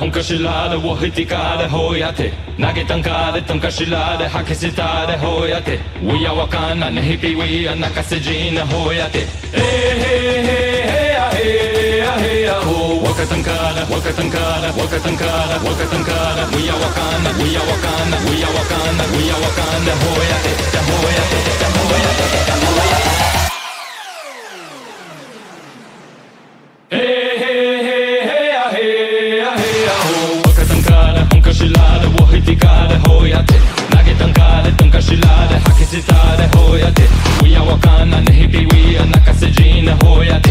hunkashilade wohitikade, hoyate. Nagitankade, tunkasilade, hakisitade, hoyate. We are wakana, hippie, we are nakasijina, hoyate. Hey, hey, hey, hey, hey, hey, ho. Wakatankada, wakatankada, wakatankada, wakatankada. We hey hey we hey hey we hey hey hey hey hey hey hey hey hey h shilade, wohi tikade, hoyate. Nage tankade, tonka shilade, haki sitade, hoyate. We are wakana, nehipi we are nakasejine, hoyate.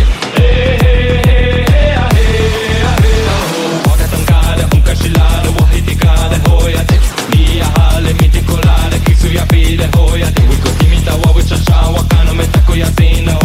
We go kimita wa wichasha wakano metako yatina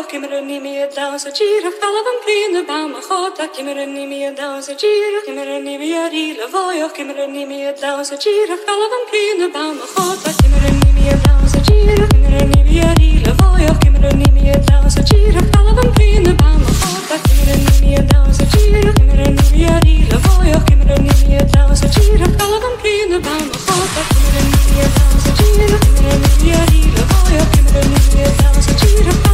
Ох, кемрни ми е дал за чирах, талавам клина бам охота, кемрни ми е дал за чирах, кемрни ми е рила вой, ох, кемрни ми е дал за чирах, талавам клина бам охота, кемрни ми е дал за чирах, кемрни ми е рила вой, ох, кемрни ми е дал за чирах, талавам клина бам охота, кемрни ми е дал за чирах, кемрни ми е рила вой, ох, кемрни ми е дал за чирах, талавам клина бам охота, кемрни ми е дал за чирах, кемрни ми е рила вой, ох, кемрни ми е дал за чирах,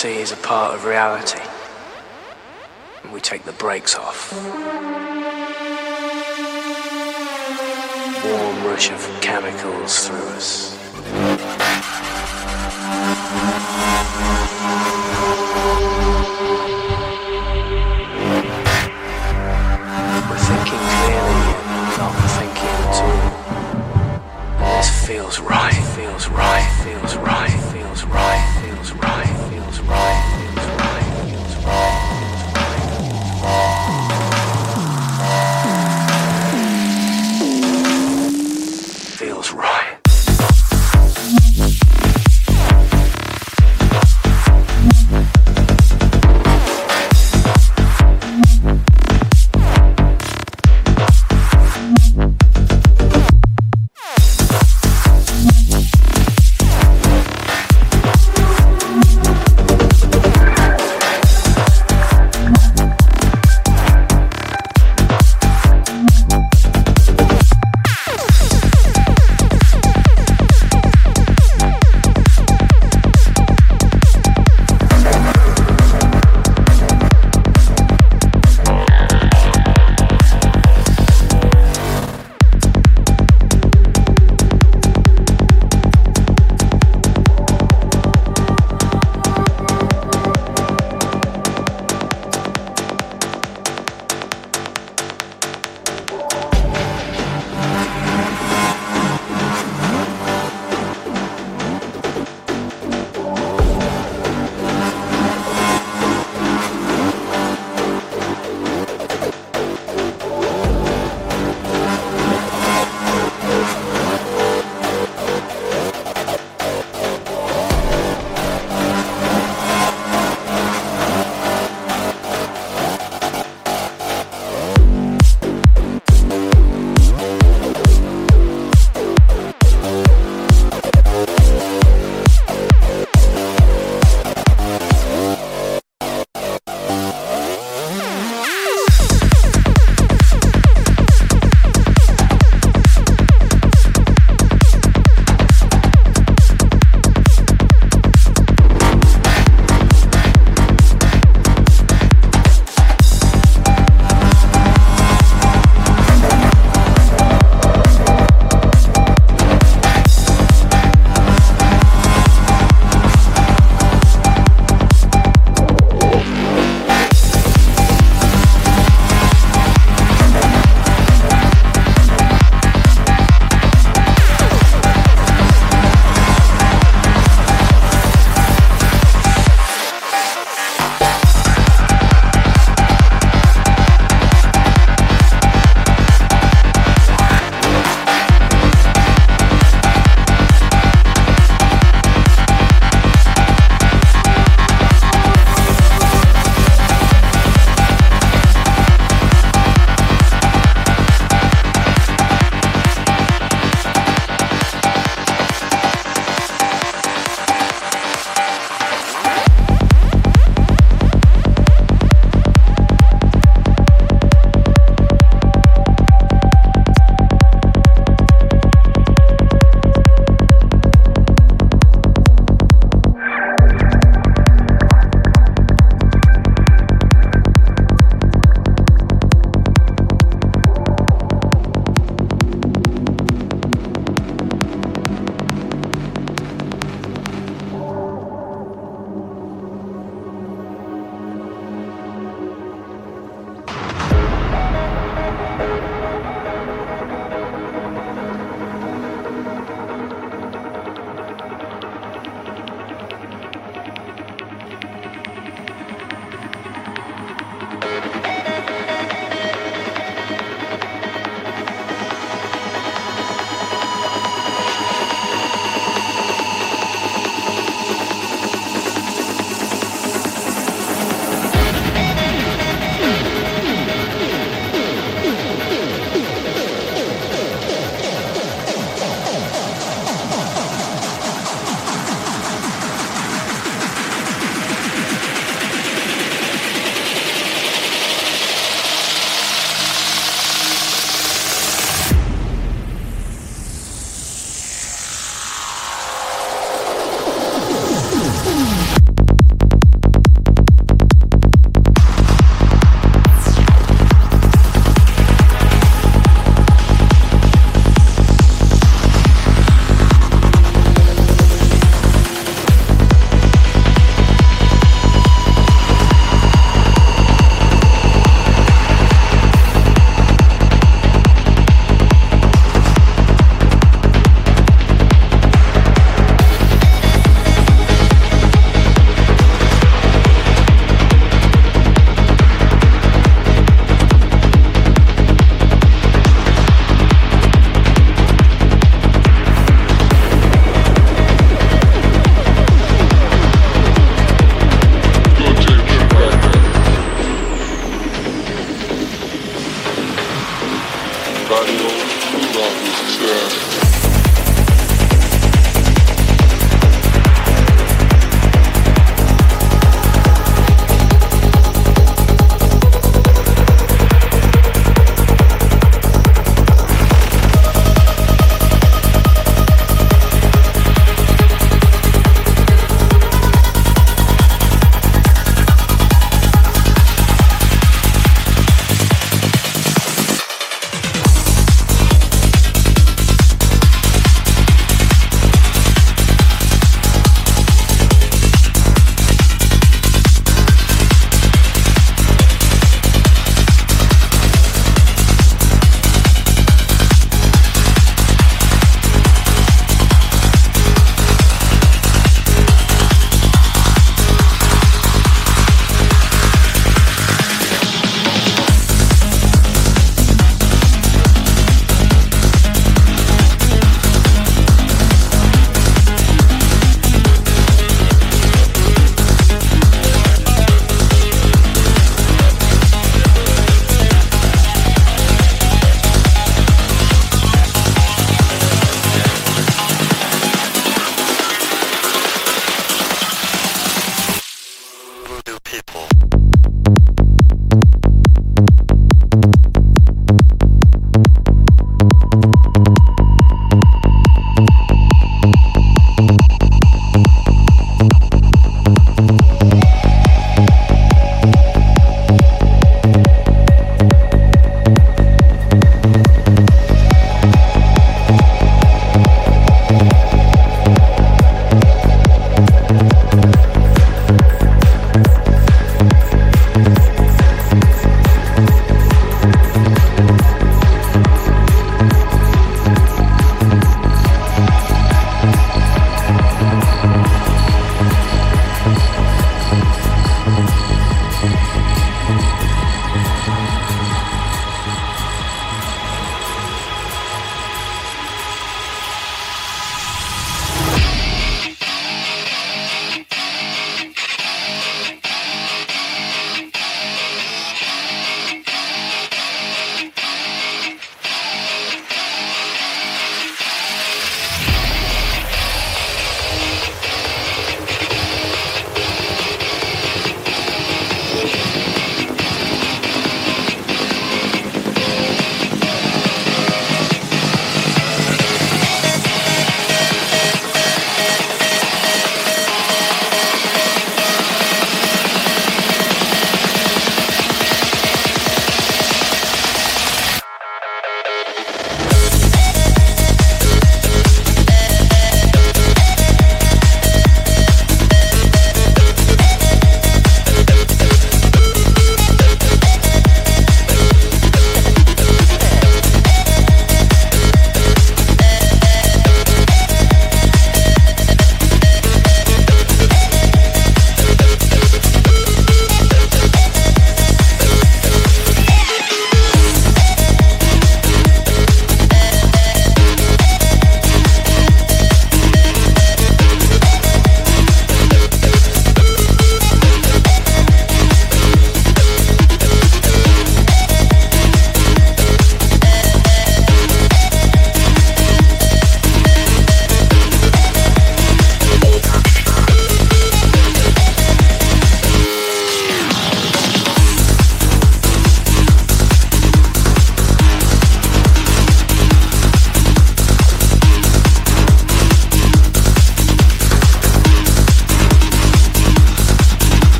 Fantasy is a part of reality. And we take the brakes off. Warm rush of chemicals through us.